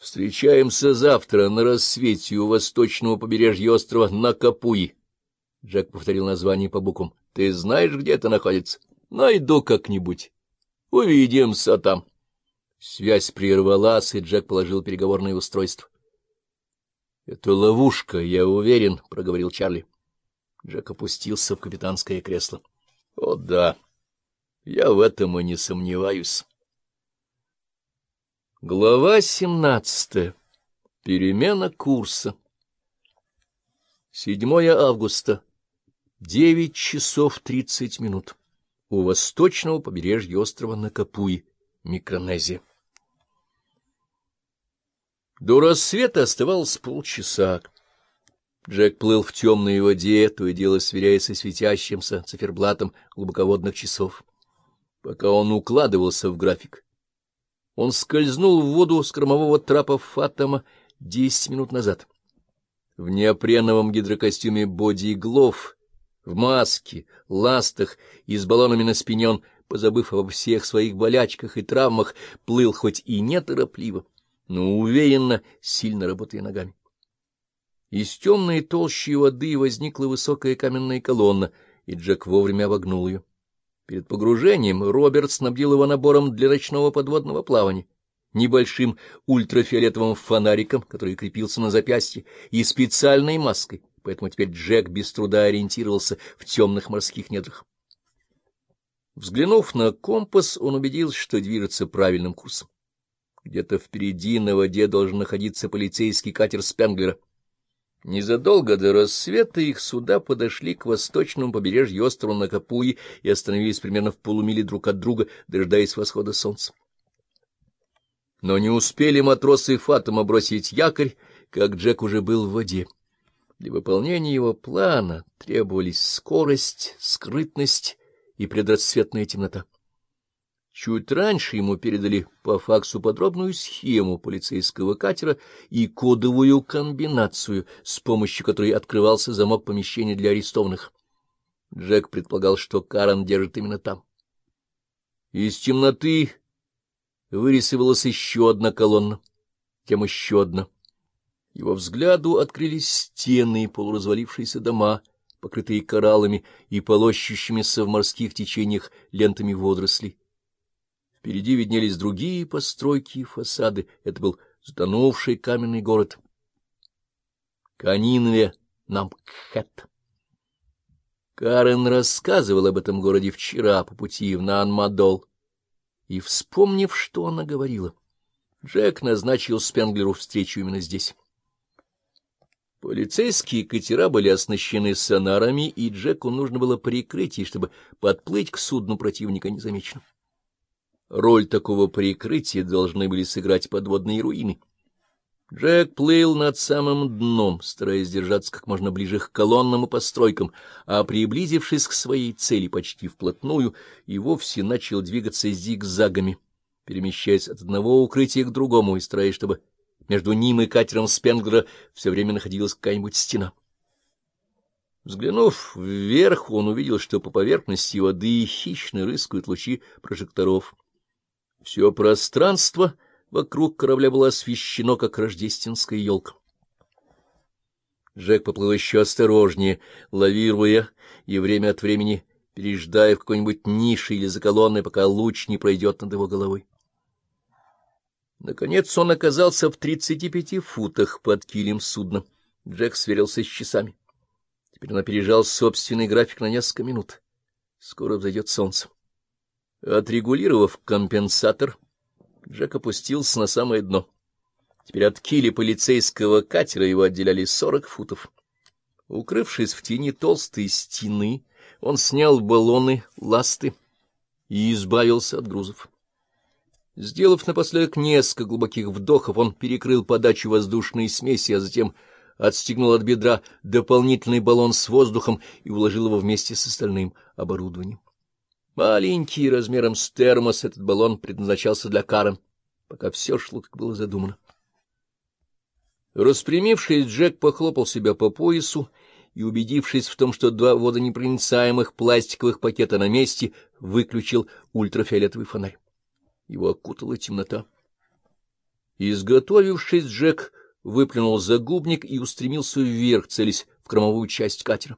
Встречаемся завтра на рассвете у восточного побережья острова Накапуи. Джек повторил название по буквам. — Ты знаешь, где это находится? Найду как-нибудь. Увидимся там. Связь прервалась, и Джек положил переговорное устройство. — Это ловушка, я уверен, — проговорил Чарли. Джек опустился в капитанское кресло. — О, да, я в этом и не сомневаюсь. Глава семнадцатая. Перемена курса. 7 августа. Девять часов тридцать минут. У восточного побережья острова Накапуи, Микронезия. До рассвета оставалось полчаса. Джек плыл в темной воде, то и дело сверяясь со светящимся циферблатом глубоководных часов. Пока он укладывался в график, он скользнул в воду с кормового трапа Фатома десять минут назад. В неопреновом гидрокостюме боди-глов, в маске, ластах и с баллонами на спине он, позабыв обо всех своих болячках и травмах, плыл хоть и неторопливо, но уверенно, сильно работая ногами. Из темной толщи воды возникла высокая каменная колонна, и Джек вовремя обогнул ее. Перед погружением Роберт снабдил его набором для ночного подводного плавания, небольшим ультрафиолетовым фонариком, который крепился на запястье, и специальной маской, поэтому теперь Джек без труда ориентировался в темных морских недрах. Взглянув на компас, он убедился, что движется правильным курсом. Где-то впереди на воде должен находиться полицейский катер Спенглера — Незадолго до рассвета их суда подошли к восточному побережью острова Накапуи и остановились примерно в полумиле друг от друга, дожидаясь восхода солнца. Но не успели матросы Фатома бросить якорь, как Джек уже был в воде. Для выполнения его плана требовались скорость, скрытность и предрассветная темнота. Чуть раньше ему передали по факсу подробную схему полицейского катера и кодовую комбинацию, с помощью которой открывался замок помещения для арестованных. Джек предполагал, что Карен держит именно там. Из темноты вырисовалась еще одна колонна, тем еще одна. Его взгляду открылись стены и полуразвалившиеся дома, покрытые кораллами и полощущимися в морских течениях лентами водорослей. Впереди виднелись другие постройки и фасады. Это был затонувший каменный город. Канинве Намкхэт. Карен рассказывал об этом городе вчера по пути в Нанмадол. И, вспомнив, что она говорила, Джек назначил Спенглеру встречу именно здесь. Полицейские катера были оснащены сонарами, и Джеку нужно было прикрытие, чтобы подплыть к судну противника незамеченным. Роль такого прикрытия должны были сыграть подводные руины. Джек плыл над самым дном, стараясь держаться как можно ближе к колоннам и постройкам, а, приблизившись к своей цели почти вплотную, и вовсе начал двигаться зигзагами, перемещаясь от одного укрытия к другому и стараясь, чтобы между ним и катером Спенглера все время находилась какая-нибудь стена. Взглянув вверх, он увидел, что по поверхности воды хищно рыскают лучи прожекторов. Все пространство вокруг корабля было освещено, как рождественская елка. Джек поплыл еще осторожнее, лавируя и время от времени переждая в какой-нибудь нише или за колонной, пока луч не пройдет над его головой. Наконец он оказался в тридцати пяти футах под килем судна. Джек сверился с часами. Теперь он опережал собственный график на несколько минут. Скоро взойдет солнце. Отрегулировав компенсатор, Джек опустился на самое дно. Теперь от киля полицейского катера его отделяли сорок футов. Укрывшись в тени толстой стены, он снял баллоны, ласты и избавился от грузов. Сделав напоследок несколько глубоких вдохов, он перекрыл подачу воздушной смеси, а затем отстегнул от бедра дополнительный баллон с воздухом и уложил его вместе с остальным оборудованием. Маленький, размером с термос, этот баллон предназначался для Карен, пока все шло, как было задумано. Распрямившись, Джек похлопал себя по поясу и, убедившись в том, что два водонепроницаемых пластиковых пакета на месте, выключил ультрафиолетовый фонарь. Его окутала темнота. Изготовившись, Джек выплюнул загубник и устремился вверх, целясь в кормовую часть катера.